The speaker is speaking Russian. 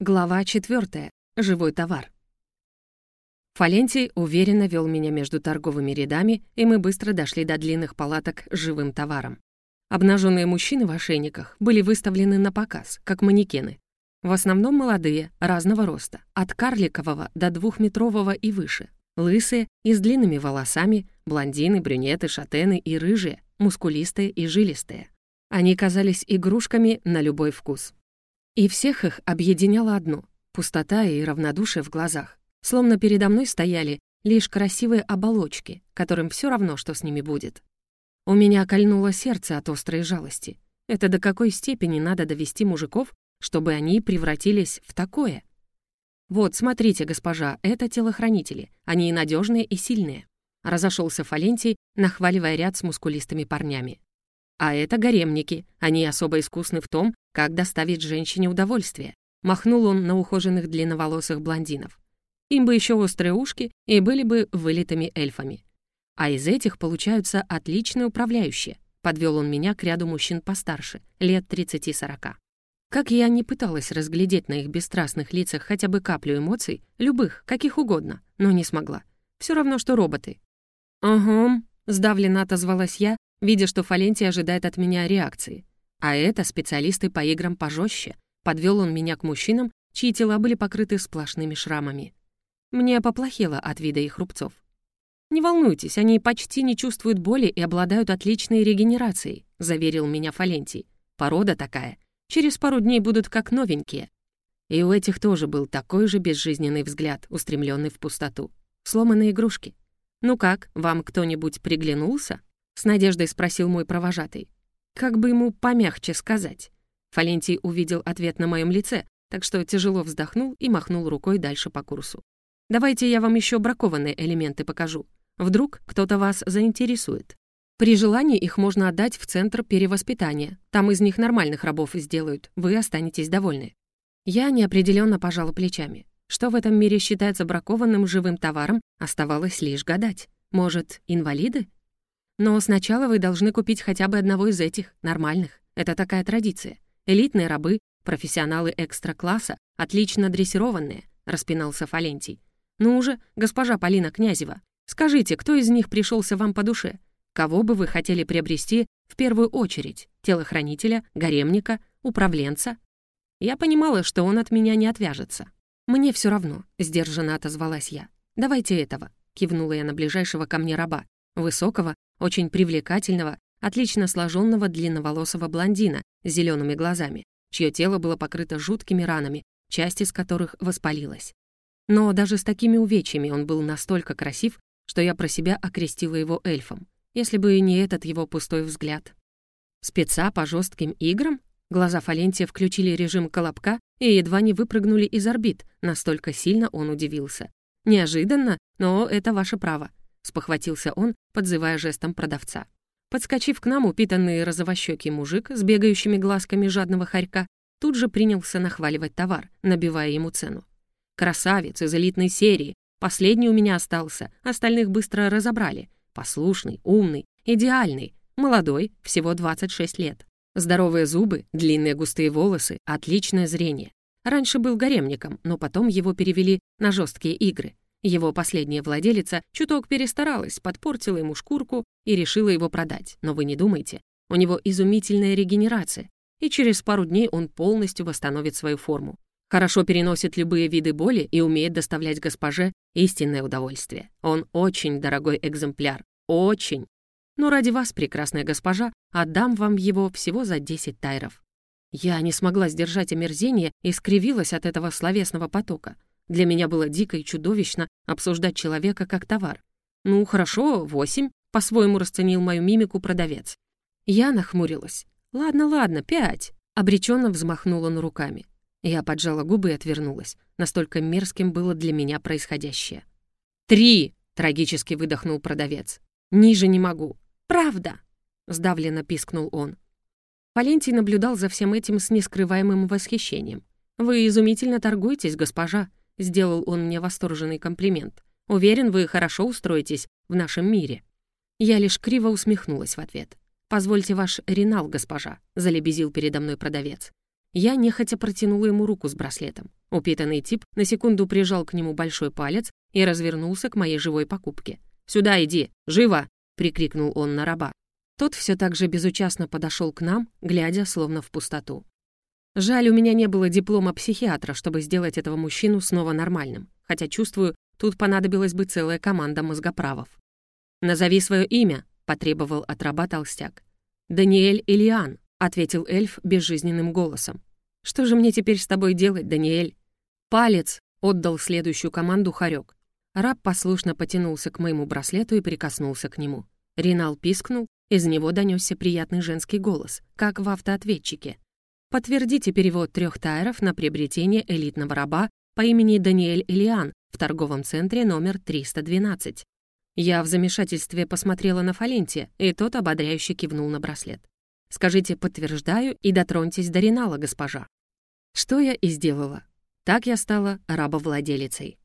Глава 4. Живой товар. Фалентий уверенно вел меня между торговыми рядами, и мы быстро дошли до длинных палаток с живым товаром. Обнаженные мужчины в ошейниках были выставлены на показ, как манекены. В основном молодые, разного роста, от карликового до двухметрового и выше, лысые и с длинными волосами, блондины, брюнеты, шатены и рыжие, мускулистые и жилистые. Они казались игрушками на любой вкус. И всех их объединяло одно — пустота и равнодушие в глазах. Словно передо мной стояли лишь красивые оболочки, которым все равно, что с ними будет. У меня кольнуло сердце от острой жалости. Это до какой степени надо довести мужиков, чтобы они превратились в такое? Вот, смотрите, госпожа, это телохранители. Они надежные, и сильные. Разошелся Фалентий, нахваливая ряд с мускулистыми парнями. А это гаремники. Они особо искусны в том, как доставить женщине удовольствие. Махнул он на ухоженных длинноволосых блондинов. Им бы еще острые ушки и были бы вылитыми эльфами. А из этих получаются отличные управляющие. Подвел он меня к ряду мужчин постарше, лет 30-40. Как я не пыталась разглядеть на их бесстрастных лицах хотя бы каплю эмоций, любых, каких угодно, но не смогла. Все равно, что роботы. «Ага», — сдавленно отозвалась я, видя, что Фалентий ожидает от меня реакции. А это специалисты по играм пожестче. Подвел он меня к мужчинам, чьи тела были покрыты сплошными шрамами. Мне поплохело от вида их рубцов. «Не волнуйтесь, они почти не чувствуют боли и обладают отличной регенерацией», — заверил меня Фалентий. «Порода такая. Через пару дней будут как новенькие». И у этих тоже был такой же безжизненный взгляд, устремленный в пустоту. Сломанные игрушки. «Ну как, вам кто-нибудь приглянулся?» С надеждой спросил мой провожатый. Как бы ему помягче сказать? Фалентий увидел ответ на моем лице, так что тяжело вздохнул и махнул рукой дальше по курсу. «Давайте я вам еще бракованные элементы покажу. Вдруг кто-то вас заинтересует. При желании их можно отдать в центр перевоспитания. Там из них нормальных рабов сделают. Вы останетесь довольны». Я неопределенно пожала плечами. Что в этом мире считается бракованным живым товаром, оставалось лишь гадать. Может, инвалиды? Но сначала вы должны купить хотя бы одного из этих, нормальных. Это такая традиция. Элитные рабы, профессионалы экстра-класса, отлично дрессированные», — распинался Фалентий. «Ну уже, госпожа Полина Князева, скажите, кто из них пришелся вам по душе? Кого бы вы хотели приобрести в первую очередь? Телохранителя, гаремника, управленца?» Я понимала, что он от меня не отвяжется. «Мне все равно», — сдержанно отозвалась я. «Давайте этого», — кивнула я на ближайшего ко мне раба, высокого, очень привлекательного, отлично сложенного длинноволосого блондина с зелеными глазами, чье тело было покрыто жуткими ранами, часть из которых воспалилась. Но даже с такими увечьями он был настолько красив, что я про себя окрестила его эльфом, если бы не этот его пустой взгляд. Спеца по жестким играм? Глаза Фалентия включили режим колобка и едва не выпрыгнули из орбит, настолько сильно он удивился. Неожиданно, но это ваше право спохватился он, подзывая жестом продавца. Подскочив к нам, упитанный розовощекий мужик с бегающими глазками жадного хорька тут же принялся нахваливать товар, набивая ему цену. «Красавец из элитной серии. Последний у меня остался, остальных быстро разобрали. Послушный, умный, идеальный, молодой, всего 26 лет. Здоровые зубы, длинные густые волосы, отличное зрение. Раньше был гаремником, но потом его перевели на жесткие игры. Его последняя владелица чуток перестаралась, подпортила ему шкурку и решила его продать. Но вы не думайте, у него изумительная регенерация, и через пару дней он полностью восстановит свою форму. Хорошо переносит любые виды боли и умеет доставлять госпоже истинное удовольствие. Он очень дорогой экземпляр. Очень. Но ради вас, прекрасная госпожа, отдам вам его всего за 10 тайров. Я не смогла сдержать омерзение и скривилась от этого словесного потока. Для меня было дико и чудовищно обсуждать человека как товар. «Ну, хорошо, восемь», — по-своему расценил мою мимику продавец. Я нахмурилась. «Ладно, ладно, пять», — обреченно взмахнул он руками. Я поджала губы и отвернулась. Настолько мерзким было для меня происходящее. «Три!» — трагически выдохнул продавец. «Ниже не могу». «Правда!» — сдавленно пискнул он. Валентий наблюдал за всем этим с нескрываемым восхищением. «Вы изумительно торгуетесь, госпожа», Сделал он мне восторженный комплимент. «Уверен, вы хорошо устроитесь в нашем мире». Я лишь криво усмехнулась в ответ. «Позвольте ваш ренал, госпожа», — залебезил передо мной продавец. Я нехотя протянула ему руку с браслетом. Упитанный тип на секунду прижал к нему большой палец и развернулся к моей живой покупке. «Сюда иди! Живо!» — прикрикнул он на раба. Тот все так же безучастно подошел к нам, глядя словно в пустоту. Жаль, у меня не было диплома психиатра, чтобы сделать этого мужчину снова нормальным, хотя, чувствую, тут понадобилась бы целая команда мозгоправов. «Назови свое имя», — потребовал от толстяк. «Даниэль Ильян», — ответил эльф безжизненным голосом. «Что же мне теперь с тобой делать, Даниэль?» «Палец!» — отдал следующую команду Харек. Раб послушно потянулся к моему браслету и прикоснулся к нему. Ринал пискнул, из него донесся приятный женский голос, как в автоответчике. «Подтвердите перевод трех тайров на приобретение элитного раба по имени Даниэль Илиан в торговом центре номер 312». Я в замешательстве посмотрела на Фалентия, и тот ободряюще кивнул на браслет. «Скажите «подтверждаю» и дотроньтесь до Ринала, госпожа». Что я и сделала. Так я стала рабовладелицей.